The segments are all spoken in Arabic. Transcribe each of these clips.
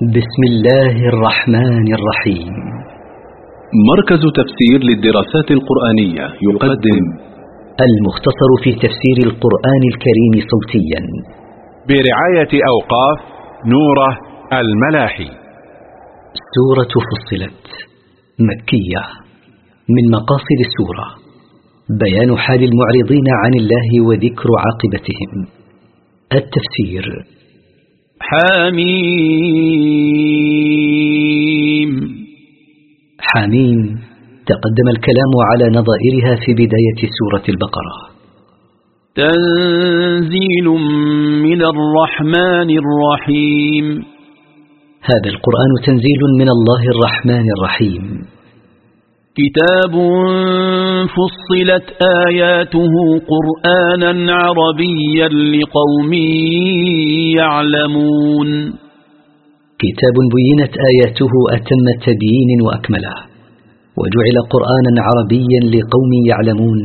بسم الله الرحمن الرحيم. مركز تفسير للدراسات القرآنية يقدم المختصر في تفسير القرآن الكريم صوتيا. برعاية أوقاف نوره الملاحي. سورة فصلت. مكية. من مقاصد السورة. بيان حال المعرضين عن الله وذكر عاقبتهم. التفسير. حميم. حميم. تقدم الكلام على نظائرها في بداية سورة البقرة. تنزيل من الرحمن الرحيم. هذا القرآن تنزيل من الله الرحمن الرحيم. كتاب فصلت آياته قرآنا عربيا لقوم يعلمون. كتاب بينت آياته أتم تبيين وأكمله وجعل قرآنا عربيا لقوم يعلمون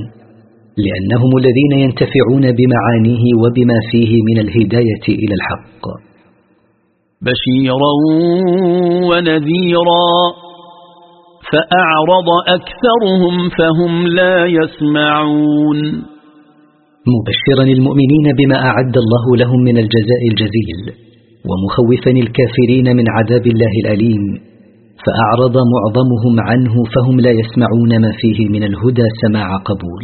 لأنهم الذين ينتفعون بمعانيه وبما فيه من الهداية إلى الحق. بشيرا ونذيرا. فأعرض أكثرهم فهم لا يسمعون. مبشرا المؤمنين بما أعد الله لهم من الجزاء الجزيل ومخوفا الكافرين من عذاب الله الأليم فأعرض معظمهم عنه فهم لا يسمعون ما فيه من الهدى سماع قبول.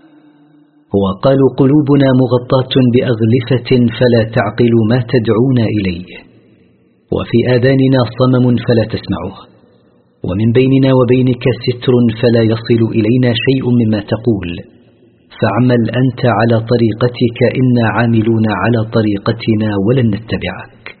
وقالوا قلوبنا مغطاة بأغلفة فلا تعقل ما تدعونا إليه. وفي آذاننا صمم فلا تسمعه ومن بيننا وبينك ستر فلا يصل إلينا شيء مما تقول. فاعمل أنت على طريقتك إنا عاملون على طريقتنا ولن نتبعك.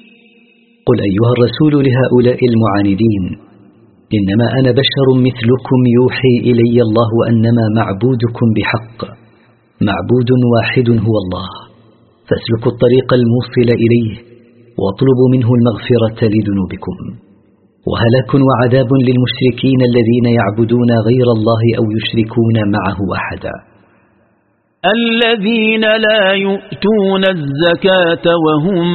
قل أيها الرسول لهؤلاء المعاندين إنما أنا بشر مثلكم يوحي إلي الله أنما معبودكم بحق معبود واحد هو الله فاسلكوا الطريق الموصل إليه واطلبوا منه المغفرة لذنوبكم. وهلاك وعذاب للمشركين الذين يعبدون غير الله أو يشركون معه أحدا. الذين لا يؤتون الزكاة وهم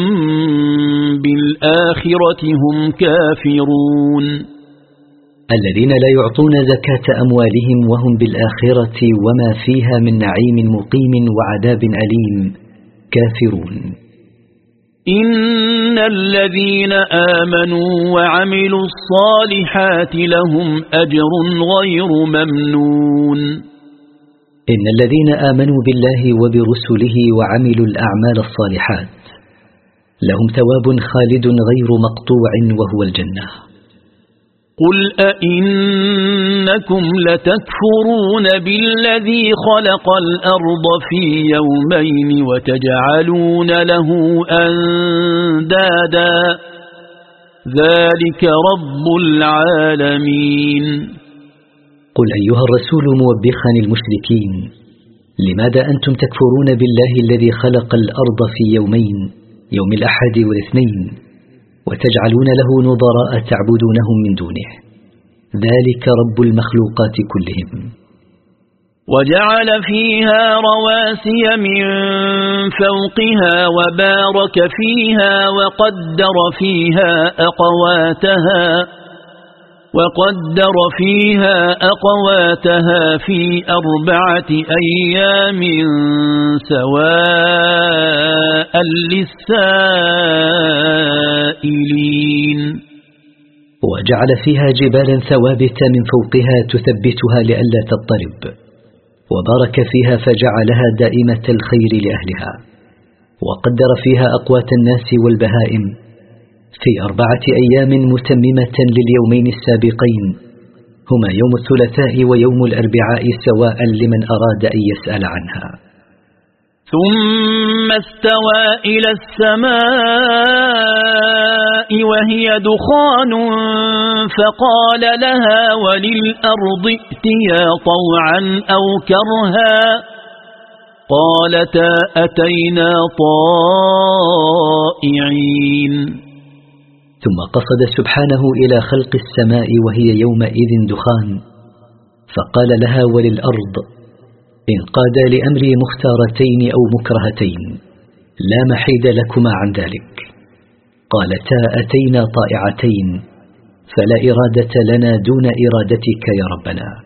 بالآخرة هم كافرون. الذين لا يعطون زكاة أموالهم وهم بالآخرة وما فيها من نعيم مقيم وعذاب أليم كافرون. إن الذين آمنوا وعملوا الصالحات لهم أجر غير ممنون. إن الذين آمنوا بالله وبرسله وعملوا الأعمال الصالحات لهم ثواب خالد غير مقطوع وهو الجنة. قل أئنكم لتكفرون بالذي خلق الأرض في يومين وتجعلون له أندادا. ذلك رب العالمين. قل أيها الرسول موبخا المشركين لماذا أنتم تكفرون بالله الذي خلق الأرض في يومين يوم الأحد والاثنين وتجعلون له نظراء تعبدونهم من دونه. ذلك رب المخلوقات كلهم. وجعل فيها رواسي من فوقها وبارك فيها وقدر فيها أقواتها. وقدر فيها أقواتها في أربعة أيام سواء للسائلين. وجعل فيها جبالا ثوابت من فوقها تثبتها لئلا تضطرب وبارك فيها فجعلها دائمة الخير لأهلها. وقدر فيها أقوات الناس والبهائم في أربعة أيام متممة لليومين السابقين هما يوم الثلاثاء ويوم الأربعاء سواء لمن أراد أن يسأل عنها. ثم استوى إلى السماء وهي دخان فقال لها وللأرض ائتيا طوعا أو كرها. قالتا أتينا طائعين. ثم قصد سبحانه إلى خلق السماء وهي يومئذ دخان فقال لها وللأرض إن قاد لأمري مختارتين أو مكرهتين لا محيد لكما عن ذلك. قالتا أتينا طائعتين فلا إرادة لنا دون إرادتك يا ربنا.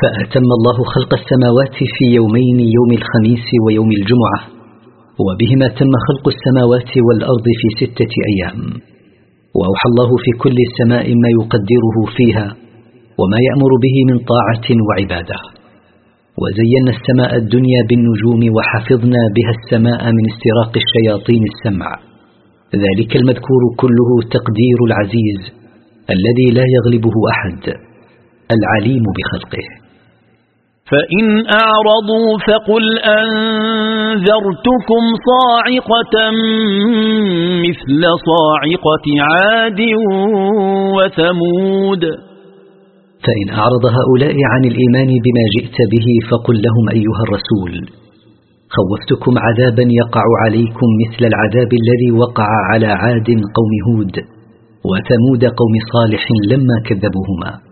فأتم الله خلق السماوات في يومين يوم الخميس ويوم الجمعة وبهما تم خلق السماوات والأرض في ستة أيام. وأوحى الله في كل سماء ما يقدره فيها وما يأمر به من طاعة وعبادة. وزينا السماء الدنيا بالنجوم وحفظنا بها السماء من استراق الشياطين السمع. ذلك المذكور كله تقدير العزيز الذي لا يغلبه أحد العليم بخلقه. فإن أعرضوا فقل أنذرتكم صاعقة مثل صاعقة عاد وثمود. فإن أعرض هؤلاء عن الإيمان بما جئت به فقل لهم أيها الرسول خوفتكم عذابا يقع عليكم مثل العذاب الذي وقع على عاد قوم هود وثمود قوم صالح لما كذبوهما.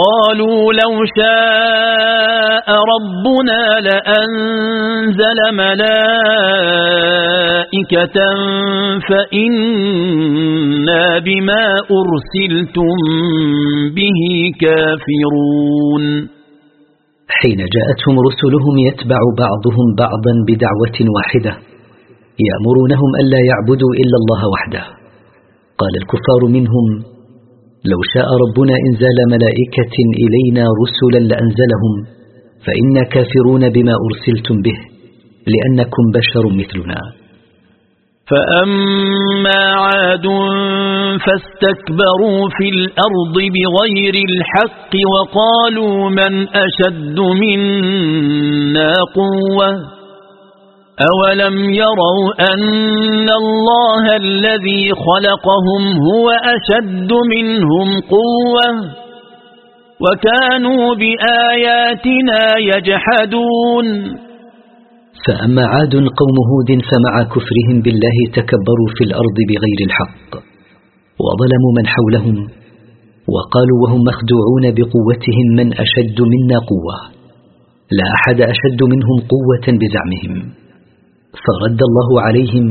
قالوا لو شاء ربنا لأنزل ملائكة فإنا بما أرسلتم به كافرون. حين جاءتهم رسلهم يتبع بعضهم بعضا بدعوة واحدة يأمرونهم ألا يعبدوا إلا الله وحده. قال الكفار منهم لو شاء ربنا إنزال ملائكة إلينا رسلا لأنزلهم فإنا كافرون بما أرسلتم به لأنكم بشر مثلنا. فأما عاد فاستكبروا في الأرض بغير الحق وقالوا من أشد منا قوة؟ أولم يروا أن الله الذي خلقهم هو أشد منهم قوة وكانوا بآياتنا يجحدون فأما عاد قوم هود فمع كفرهم بالله تكبروا في الأرض بغير الحق وظلموا من حولهم وقالوا وهم مخدوعون بقوتهم من أشد منا قوة لا أحد أشد منهم قوة بزعمهم فرد الله عليهم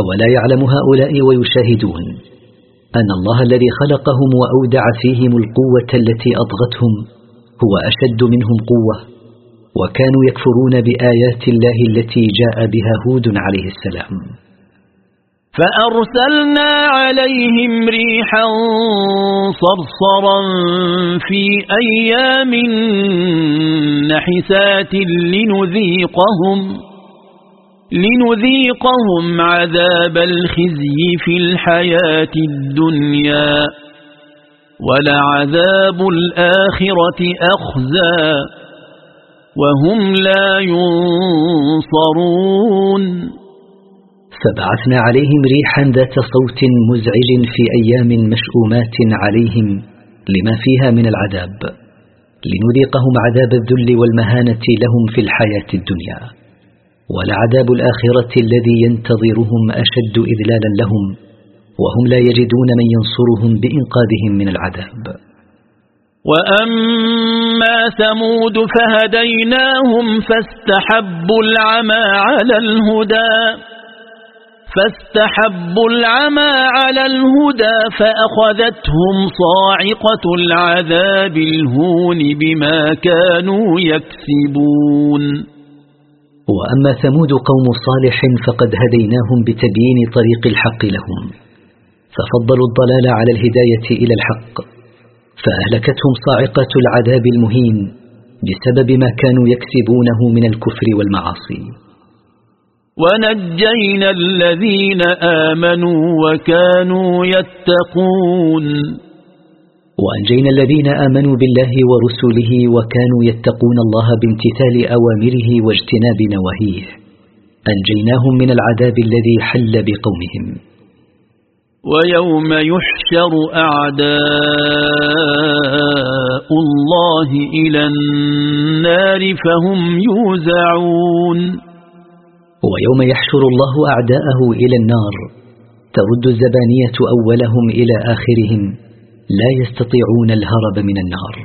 أولا يعلم هؤلاء ويشاهدون أن الله الذي خلقهم وأودع فيهم القوة التي أضغتهم هو أشد منهم قوة وكانوا يكفرون بآيات الله التي جاء بها هود عليه السلام. فأرسلنا عليهم ريحا صرصرا في أيام نحسات لنذيقهم لنذيقهم عذاب الخزي في الحياة الدنيا ولعذاب الآخرة أخزى وهم لا ينصرون. فبعثنا عليهم ريحا ذات صوت مزعج في أيام مشؤومات عليهم لما فيها من العذاب. لنذيقهم عذاب الذل والمهانة لهم في الحياة الدنيا. ولعذاب الآخرة الذي ينتظرهم أشد إذلالا لهم وهم لا يجدون من ينصرهم بإنقاذهم من العذاب. وأما ثمود فهديناهم فاستحبوا العمى على الهدى فاستحبوا العمى على الهدى فأخذتهم صاعقة العذاب الهون بما كانوا يكسبون. وأما ثمود قوم صالح فقد هديناهم بتبيين طريق الحق لهم ففضلوا الضلال على الهداية إلى الحق فأهلكتهم صاعقة العذاب المهين بسبب ما كانوا يكسبونه من الكفر والمعاصي. ونجينا الذين آمنوا وكانوا يتقون. وأنجينا الذين آمنوا بالله ورسله وكانوا يتقون الله بامتثال أوامره واجتناب نواهيه. أنجيناهم من العذاب الذي حل بقومهم. ويوم يحشر أعداء الله إلى النار فهم يوزعون. ويوم يحشر الله أعداءه إلى النار ترد الزبانية أولهم إلى آخرهم. لا يستطيعون الهرب من النار.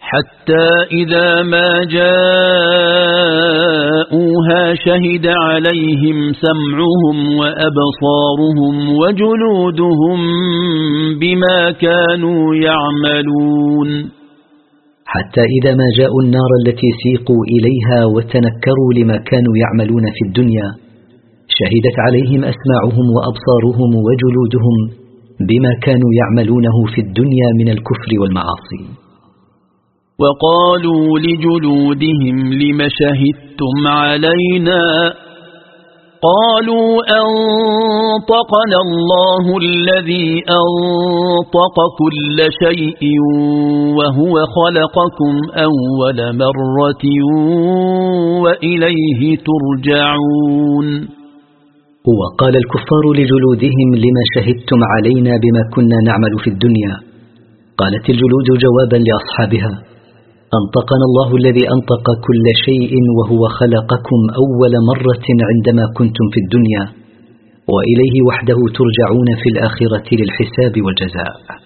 حتى إذا ما جاءوها شهد عليهم سمعهم وأبصارهم وجلودهم بما كانوا يعملون. حتى إذا ما جاءوا النار التي سيقوا إليها وتنكروا لما كانوا يعملون في الدنيا شهدت عليهم أسماعهم وأبصارهم وجلودهم بما كانوا يعملونه في الدنيا من الكفر والمعاصي. وقالوا لجلودهم لم شهدتم علينا؟ قالوا أنطقنا الله الذي أنطق كل شيء وهو خلقكم أول مرة وإليه ترجعون. وقال الكفار لجلودهم لما شهدتم علينا بما كنا نعمل في الدنيا؟ قالت الجلود جوابا لأصحابها أنطقنا الله الذي أنطق كل شيء وهو خلقكم أول مرة عندما كنتم في الدنيا وإليه وحده ترجعون في الآخرة للحساب والجزاء.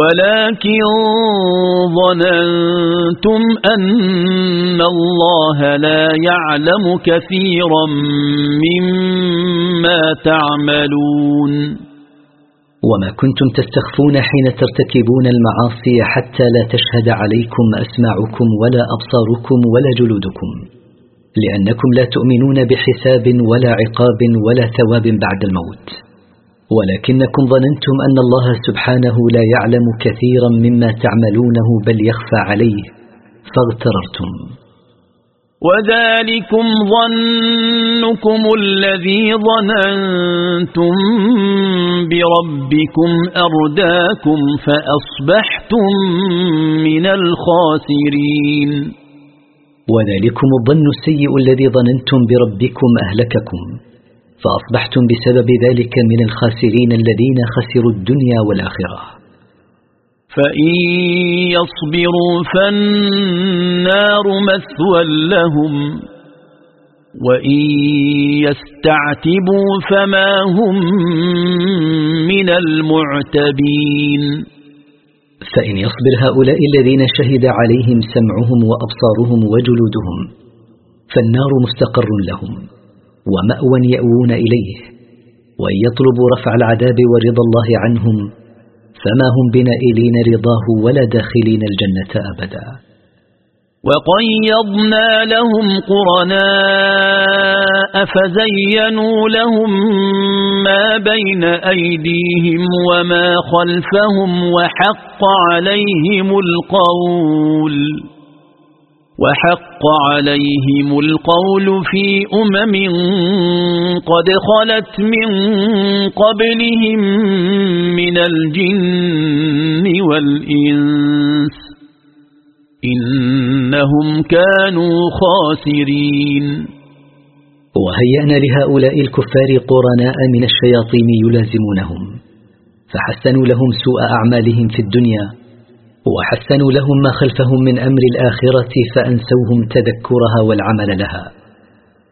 ولكن ظننتم أن الله لا يعلم كثيرا مما تعملون. وما كنتم تستخفون حين ترتكبون المعاصي حتى لا تشهد عليكم أسماعكم ولا أبصاركم ولا جلودكم لأنكم لا تؤمنون بحساب ولا عقاب ولا ثواب بعد الموت. ولكنكم ظننتم أن الله سبحانه لا يعلم كثيرا مما تعملونه بل يخفى عليه فاغتررتم. وذلكم ظنكم الذي ظننتم بربكم أرداكم فأصبحتم من الخاسرين. وذلكم الظن السيء الذي ظننتم بربكم أهلككم. فأصبحتم بسبب ذلك من الخاسرين الذين خسروا الدنيا والآخرة. فإن يصبروا فالنار مثوى لهم وإن يستعتبوا فما هم من المعتبين. فإن يصبر هؤلاء الذين شهد عليهم سمعهم وأبصارهم وجلودهم فالنار مستقر لهم. ومأوى يأوون إليه وإن يطلبوا رفع العذاب ورضا الله عنهم فما هم بنائلين رضاه ولا داخلين الجنة أبدا. وقيضنا لهم قرناء فزينوا لهم ما بين أيديهم وما خلفهم وحق عليهم القول. وحق عليهم القول في أمم قد خلت من قبلهم من الجن والإنس إنهم كانوا خاسرين. وهيأنا لهؤلاء الكفار قرناء من الشياطين يلازمونهم فحسنوا لهم سوء أعمالهم في الدنيا وحسنوا لهم ما خلفهم من أمر الآخرة فأنسوهم تذكرها والعمل لها.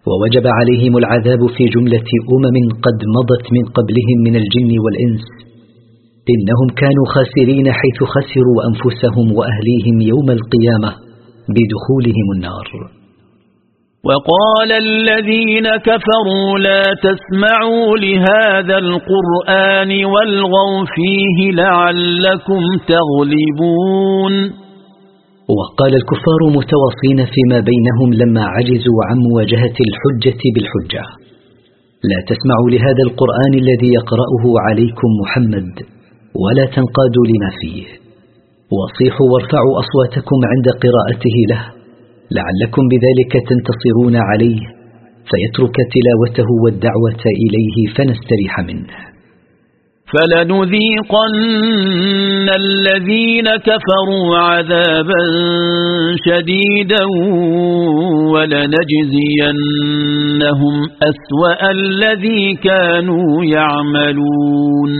ووجب عليهم العذاب في جملة أمم قد مضت من قبلهم من الجن والإنس. إنهم كانوا خاسرين حيث خسروا أنفسهم وأهليهم يوم القيامة بدخولهم النار. وقال الذين كفروا لا تسمعوا لهذا القرآن والغوا فيه لعلكم تغلبون. وقال الكفار متواصين فيما بينهم لما عجزوا عن مواجهة الحجة بالحجة. لا تسمعوا لهذا القرآن الذي يقرأه عليكم محمد ولا تنقادوا لما فيه. وصيحوا وارفعوا أصواتكم عند قراءته له. لعلكم بذلك تنتصرون عليه فيترك تلاوته والدعوة إليه فنستريح منه. فلنذيقن الذين كفروا عذابا شديدا ولنجزينهم أسوأ الذي كانوا يعملون.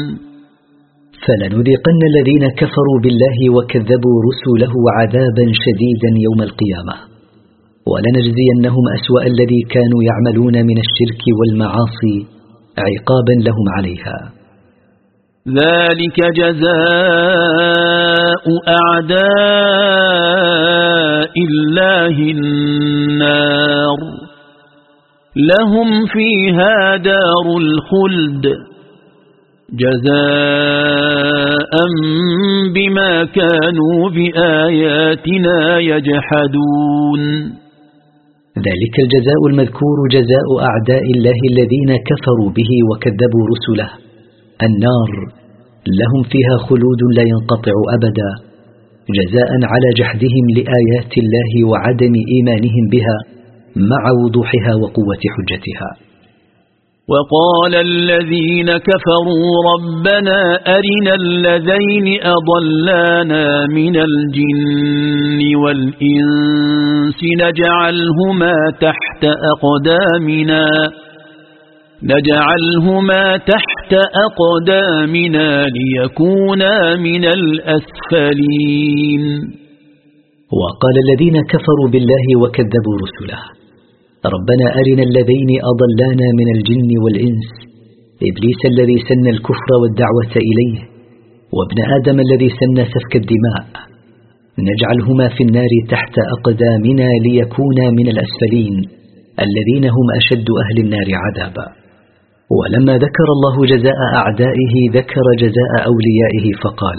فلنذيقن الذين كفروا بالله وكذبوا رسله عذابا شديدا يوم القيامة. ولنجزينهم أسوأ الذي كانوا يعملون من الشرك والمعاصي عقابا لهم عليها. ذلك جزاء أعداء الله النار. لهم فيها دار الخلد. جزاء بما كانوا بآياتنا يجحدون. ذلك الجزاء المذكور جزاء أعداء الله الذين كفروا به وكذبوا رسله. النار لهم فيها خلود لا ينقطع أبدا جزاء على جحدهم لآيات الله وعدم إيمانهم بها مع وضوحها وقوة حجتها. وقال الذين كفروا ربنا أرنا الذين أضلانا من الجن والإنس نجعلهما تحت أقدامنا نجعلهما تحت أقدامنا ليكونا من الأسفلين. وقال الذين كفروا بالله وكذبوا رسله ربنا أرنا الذين أضلانا من الجن والإنس إبليس الذي سن الكفر والدعوة إليه وابن آدم الذي سن سفك الدماء نجعلهما في النار تحت أقدامنا ليكونا من الأسفلين الذين هم أشد أهل النار عذابا. ولما ذكر الله جزاء أعدائه ذكر جزاء أوليائه فقال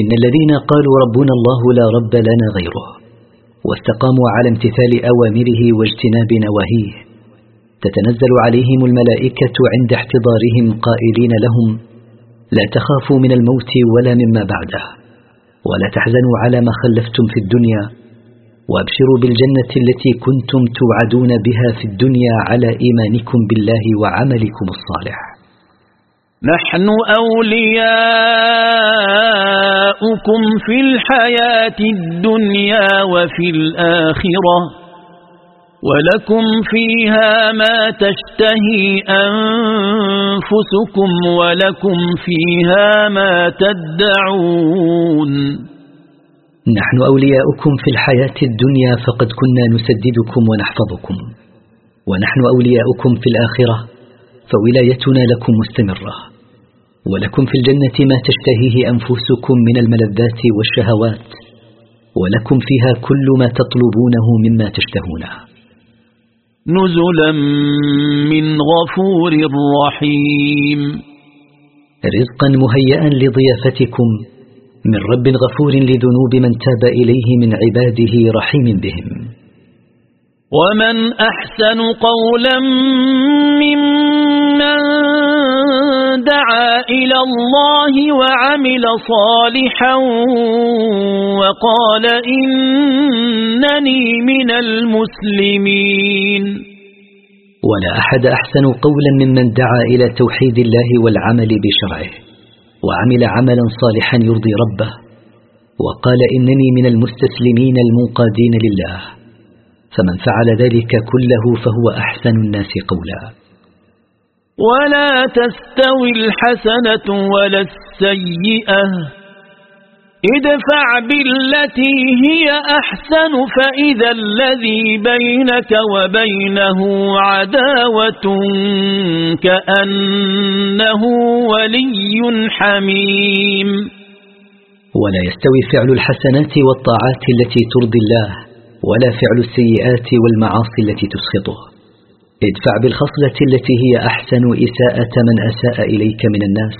إن الذين قالوا ربنا الله لا رب لنا غيره واستقاموا على امتثال أوامره واجتناب نواهيه تتنزل عليهم الملائكة عند احتضارهم قائلين لهم لا تخافوا من الموت ولا مما بعده ولا تحزنوا على ما خلفتم في الدنيا وأبشروا بالجنة التي كنتم توعدون بها في الدنيا على إيمانكم بالله وعملكم الصالح. نحن أولياؤكم في الحياة الدنيا وفي الآخرة ولكم فيها ما تشتهي أنفسكم ولكم فيها ما تدعون. نحن أولياؤكم في الحياة الدنيا فقد كنا نسددكم ونحفظكم ونحن أولياؤكم في الآخرة. فولايتنا لكم مستمرة. ولكم في الجنة ما تشتهيه أنفسكم من الملذات والشهوات ولكم فيها كل ما تطلبونه مما تشتهونه نزلا من غفور رحيم. رزقا مهيئا لضيافتكم من رب غفور لذنوب من تاب إليه من عباده رحيم بهم. ومن أحسن قولا ممن دعا إلى الله وعمل صالحا وقال إنني من المسلمين ولا أحد أحسن قولا ممن دعا إلى توحيد الله والعمل بشرعه وعمل عملا صالحا يرضي ربه وقال إنني من المستسلمين المنقادين لله. فمن فعل ذلك كله فهو أحسن الناس قولا. ولا تستوي الحسنة ولا السيئة. ادفع بالتي هي أحسن فإذا الذي بينك وبينه عداوة كأنه ولي حميم. ولا يستوي فعل الحسنات والطاعات التي ترضي الله. ولا فعل السيئات والمعاصي التي تسخطه ادفع بالخصلة التي هي أحسن إساءة من أساء إليك من الناس.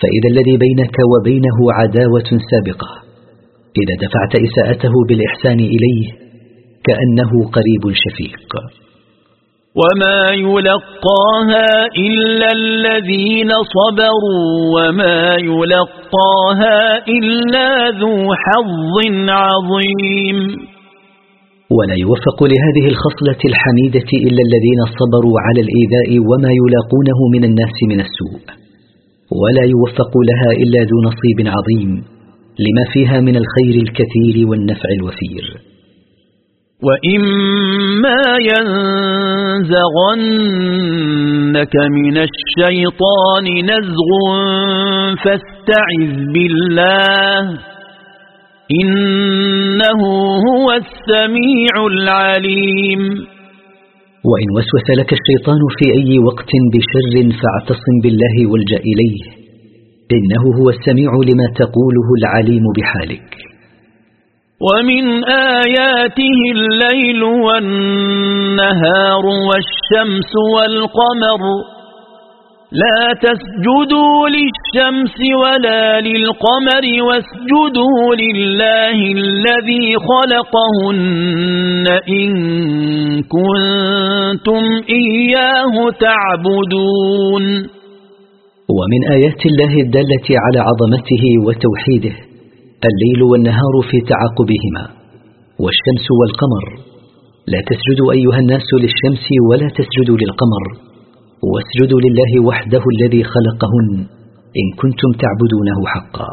فإذا الذي بينك وبينه عداوة سابقة. إذا دفعت إساءته بالإحسان إليه كأنه قريب شفيق. وما يلقاها إلا الذين صبروا وما يلقاها إلا ذو حظ عظيم. ولا يوفق لهذه الخصلة الحميدة إلا الذين صبروا على الإيذاء وما يلاقونه من الناس من السوء. ولا يوفق لها إلا ذو نصيب عظيم لما فيها من الخير الكثير والنفع الوفير. وإما ينزغنك من الشيطان نزغ فاستعذ بالله إنه هو السميع العليم. وإن وسوس لك الشيطان في أي وقت بشر فاعتصم بالله والجأ إليه. إنه هو السميع لما تقوله العليم بحالك. ومن آياته الليل والنهار والشمس والقمر. لا تسجدوا للشمس ولا للقمر واسجدوا لله الذي خلقهن إن كنتم إياه تعبدون. ومن آيات الله الدالة على عظمته وتوحيده الليل والنهار في تعاقبهما والشمس والقمر. لا تسجدوا أيها الناس للشمس ولا تسجدوا للقمر. واسجدوا لله وحده الذي خلقهن إن كنتم تعبدونه حقا.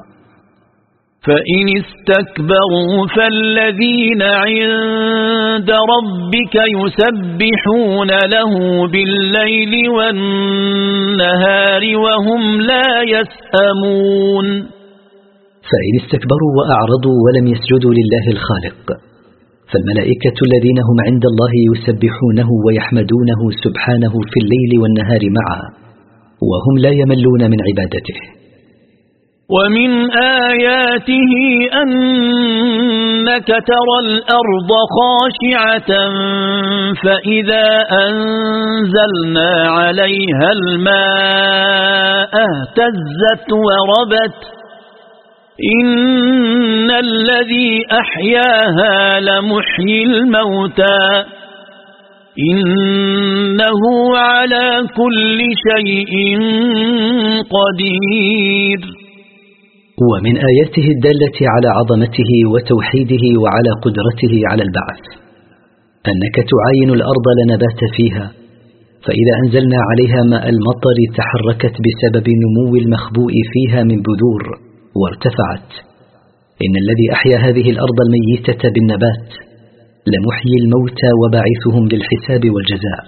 فإن استكبروا فالذين عند ربك يسبحون له بالليل والنهار وهم لا يسأمون. فإن استكبروا وأعرضوا ولم يسجدوا لله الخالق فالملائكة الذين هم عند الله يسبحونه ويحمدونه سبحانه في الليل والنهار معا وهم لا يملون من عبادته. ومن آياته أنك ترى الأرض خاشعة فإذا أنزلنا عليها الماء اهتزت وربت. إن الذي أحياها لمحيي الموتى إنه على كل شيء قدير ومن آياته الدالة على عظمته وتوحيده وعلى قدرته على البعث أنك تعاين الأرض لنبات فيها فإذا أنزلنا عليها ماء المطر تحركت بسبب نمو المخبوء فيها من بذور وارتفعت. إن الذي أحيا هذه الأرض الميتة بالنبات لمحيي الموتى وباعثهم للحساب والجزاء.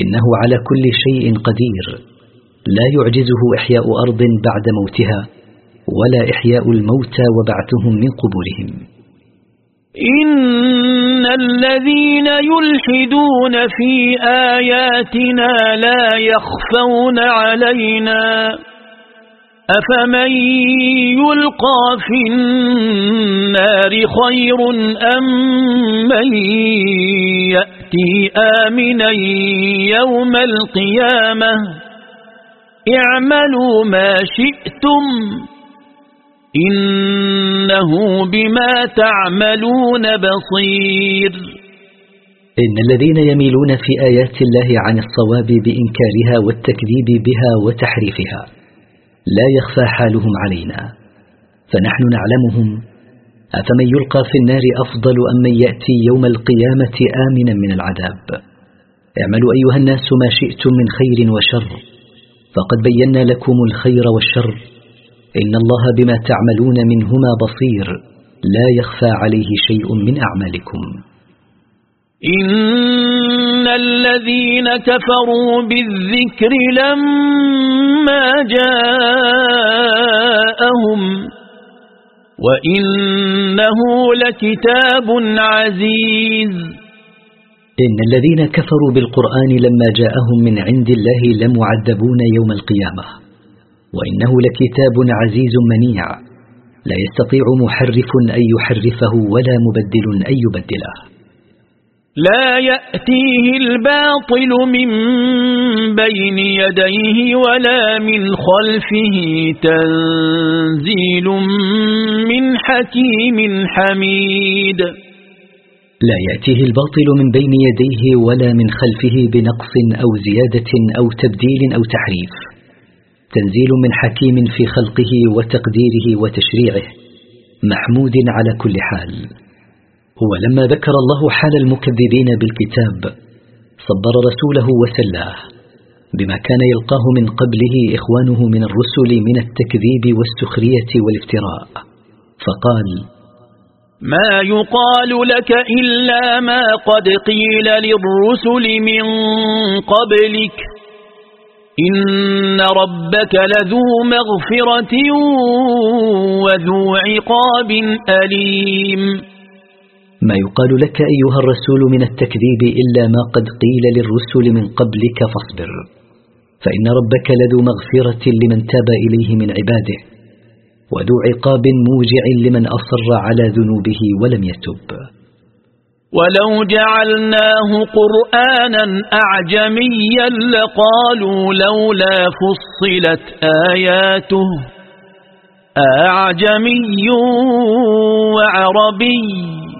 إنه على كل شيء قدير. لا يعجزه إحياء أرض بعد موتها ولا إحياء الموتى وبعثهم من قبورهم. إن الذين يلحدون في آياتنا لا يخفون علينا. أفمن يلقى في النار خير أم من يأتي آمنا يوم القيامة؟ اعملوا ما شئتم إنه بما تعملون بصير. إن الذين يميلون في آيات الله عن الصواب بإنكارها والتكذيب بها وتحريفها لا يخفى حالهم علينا. فنحن نعلمهم أفمن يلقى في النار أفضل أم من يأتي يوم القيامة آمنا من العذاب. اعملوا أيها الناس ما شئتم من خير وشر فقد بينا لكم الخير والشر. إن الله بما تعملون منهما بصير لا يخفى عليه شيء من أعمالكم. إن الذين كفروا بالذكر لما جاءهم وإنه لكتاب عزيز. إن الذين كفروا بالقرآن لما جاءهم من عند الله لمعذبون يوم القيامة. وإنه لكتاب عزيز منيع. لا يستطيع محرف أن يحرفه ولا مبدل أن يبدله. لا يأتيه الباطل من بين يديه ولا من خلفه تنزيل من حكيم حميد. لا يأتيه الباطل من بين يديه ولا من خلفه بنقص أو زيادة أو تبديل أو تحريف. تنزيل من حكيم في خلقه وتقديره وتشريعه. محمود على كل حال. ولما ذكر الله حال المكذبين بالكتاب صبر رسوله وسلاه بما كان يلقاه من قبله إخوانه من الرسل من التكذيب والسخرية والافتراء. فقال ما يقال لك إلا ما قد قيل للرسل من قبلك. إن ربك لذو مغفرة وذو عقاب أليم. ما يقال لك أيها الرسول من التكذيب إلا ما قد قيل للرسل من قبلك فاصبر. فإن ربك لذو مغفرة لمن تاب إليه من عباده وذو عقاب موجع لمن أصر على ذنوبه ولم يتب. ولو جعلناه قرآنا أعجميا لقالوا لولا فصلت آياته. أعجمي وعربي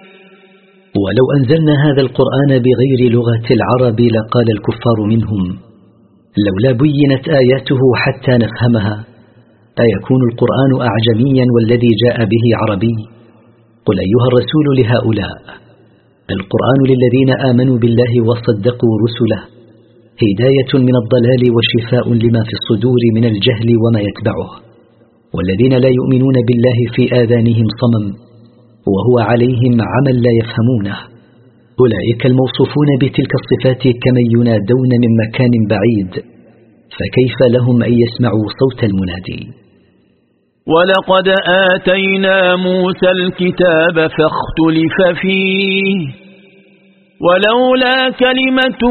ولو أنزلنا هذا القرآن بغير لغة العرب لقال الكفار منهم لولا بينت آياته حتى نفهمها أيكون القرآن أعجميا والذي جاء به عربي؟ قل أيها الرسول لهؤلاء القرآن للذين آمنوا بالله وصدقوا رسله هداية من الضلال وشفاء لما في الصدور من الجهل وما يتبعه والذين لا يؤمنون بالله في آذانهم صمم وهو عليهم عمل لا يفهمونه. أولئك الموصوفون بتلك الصفات كمن ينادون من مكان بعيد فكيف لهم أن يسمعوا صوت المنادي؟ ولقد آتينا موسى الكتاب فاختلف فيه ولولا كلمة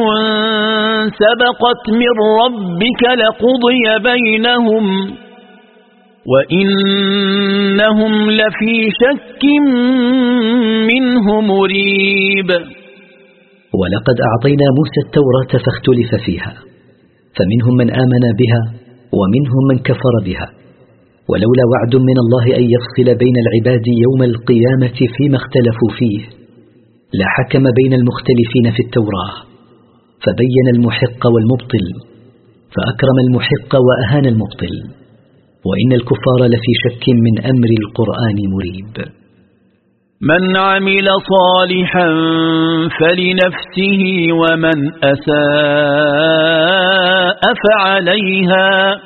سبقت من ربك لقضي بينهم. وإنهم لفي شك منه مريب. ولقد أعطينا موسى التوراة فاختلف فيها فمنهم من آمن بها ومنهم من كفر بها. ولولا وعد من الله أن يفصل بين العباد يوم القيامة فيما اختلفوا فيه لحكم بين المختلفين في التوراة فبين المحق والمبطل فأكرم المحق وأهان المبطل. وإن الكفار لفي شك من أمر القرآن مريب. من عمل صالحا فلنفسه ومن أساء فعليها.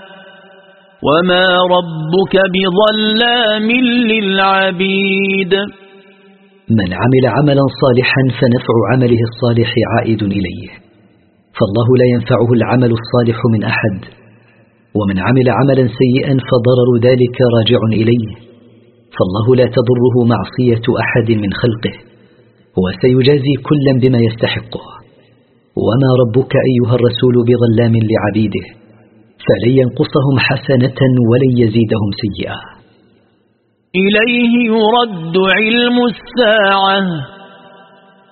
وما ربك بظلام للعبيد. من عمل عملا صالحا فنفع عمله الصالح عائد إليه. فالله لا ينفعه العمل الصالح من أحد. ومن عمل عملا سيئا فضرر ذلك راجع إليه. فالله لا تضره معصية أحد من خلقه وسيجازي كلا بما يستحقه. وما ربك أيها الرسول بظلام لعبيده فلن ينقصهم حسنة ولن يزيدهم سيئة. إليه يرد علم الساعة.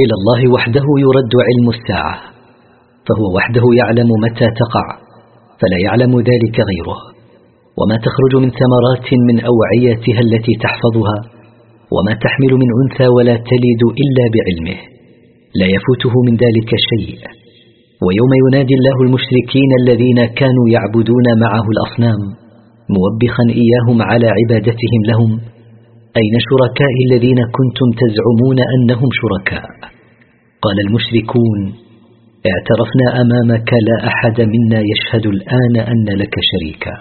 إلى الله وحده يرد علم الساعة فهو وحده يعلم متى تقع فلا يعلم ذلك غيره وما تخرج من ثمرات من أوعيتها التي تحفظها وما تحمل من أنثى ولا تلد إلا بعلمه لا يفوته من ذلك شيء ويوم ينادي الله المشركين الذين كانوا يعبدون معه الأصنام موبخا إياهم على عبادتهم لهم أين شركائي الذين كنتم تزعمون أنهم شركاء؟ قال المشركون اعترفنا أمامك لا أحد منا يشهد الآن أن لك شريكا.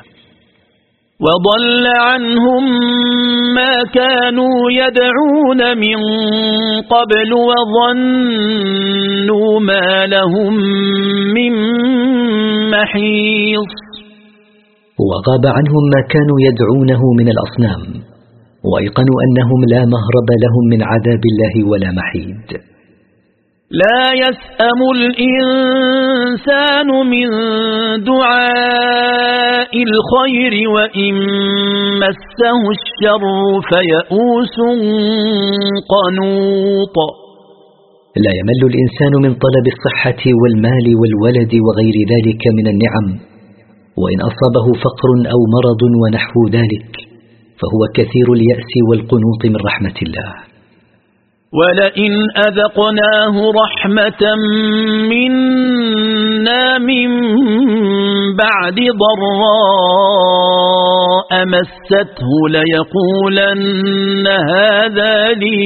وضل عنهم ما كانوا يدعون من قبل وظنوا ما لهم من محيص. وغاب عنهم ما كانوا يدعونه من الأصنام. وأيقنوا أنهم لا مهرب لهم من عذاب الله ولا محيد. لا يسأم الإنسان من دعاء الخير وإن مسه الشر فيئوس قنوط. لا يمل الإنسان من طلب الصحة والمال والولد وغير ذلك من النعم وإن أصابه فقر أو مرض ونحو ذلك. فهو كثير اليأس والقنوط من رحمة الله. ولئن أذقناه رحمة منا من بعد ضراء مسته ليقولن هذا لي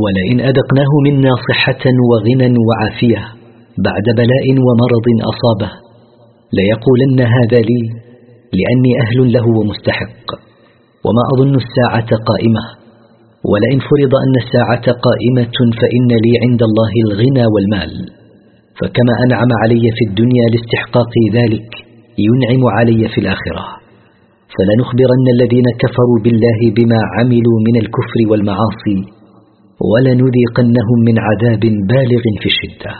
ولئن أدقناه منا صحة وغنى وعافية بعد بلاء ومرض أصابه ليقولن هذا لي لأني أهل له ومستحق وما أظن الساعة قائمة. ولئن فرض أن الساعة قائمة فإن لي عند الله الغنى والمال. فكما أنعم علي في الدنيا لاستحقاق ذلك ينعم علي في الآخرة. فلنخبرن الذين كفروا بالله بما عملوا من الكفر والمعاصي ولنذيقنهم من عذاب بالغ في الشدة.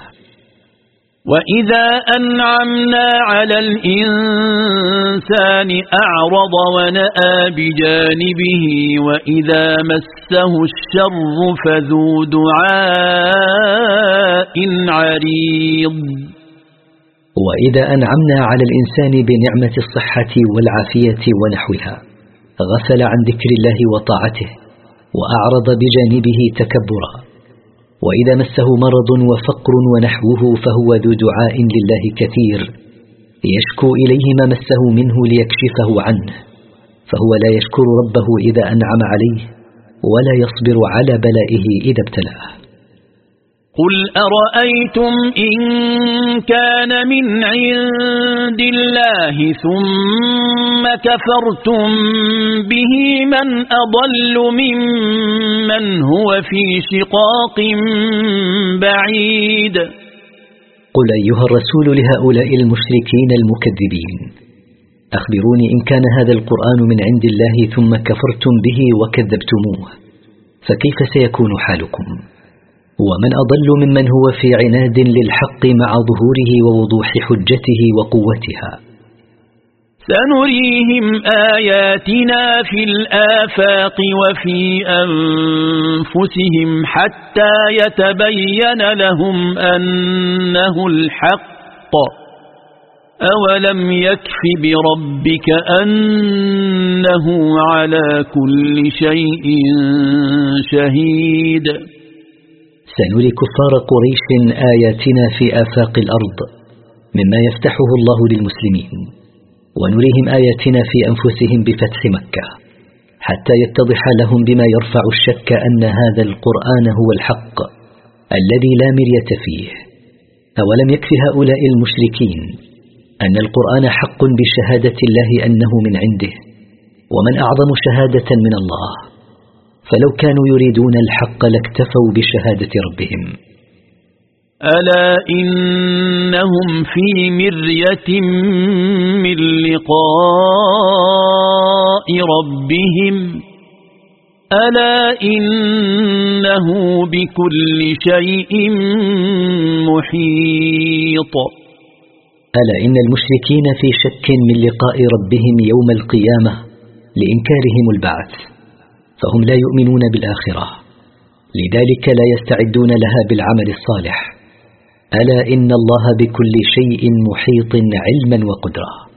وإذا أنعمنا على الإنسان أعرض ونأى بجانبه وإذا مسه الشر فذو دعاء عريض. وإذا أنعمنا على الإنسان بنعمة الصحة والعافية ونحوها غفل عن ذكر الله وطاعته وأعرض بجانبه تكبرا. وإذا مسه مرض وفقر ونحوه فهو ذو دعاء لله كثير. يشكو إليه ما مسه منه ليكشفه عنه. فهو لا يشكر ربه إذا أنعم عليه ولا يصبر على بلائه إذا ابتلاه. قل أرأيتم إن كان من عند الله ثم كفرتم به من أضل ممن هو في شقاق بعيد. قل أيها الرسول لهؤلاء المشركين المكذبين. أخبروني إن كان هذا القرآن من عند الله ثم كفرتم به وكذبتموه. فكيف سيكون حالكم؟ ومن أضل ممن هو في عناد للحق مع ظهوره ووضوح حجته وقوتها. سنريهم آياتنا في الآفاق وفي أنفسهم حتى يتبين لهم أنه الحق. أولم يكف بربك أنه على كل شيء شهيد. سنري كفار قريش آياتنا في آفاق الأرض مما يفتحه الله للمسلمين ونريهم آياتنا في أنفسهم بفتح مكة حتى يتضح لهم بما يرفع الشك أن هذا القرآن هو الحق الذي لا مرية فيه. أولم يكف هؤلاء المشركين أن القرآن حق بشهادة الله أنه من عنده ومن أعظم شهادة من الله؟ فلو كانوا يريدون الحق لاكتفوا بشهادة ربهم. ألا إنهم في مرية من لقاء ربهم؟ ألا إنه بكل شيء محيط؟ ألا إن المشركين في شك من لقاء ربهم يوم القيامة لإنكارهم البعث؟ فهم لا يؤمنون بالآخرة. لذلك لا يستعدون لها بالعمل الصالح. ألا إن الله بكل شيء محيط علما وقدرة.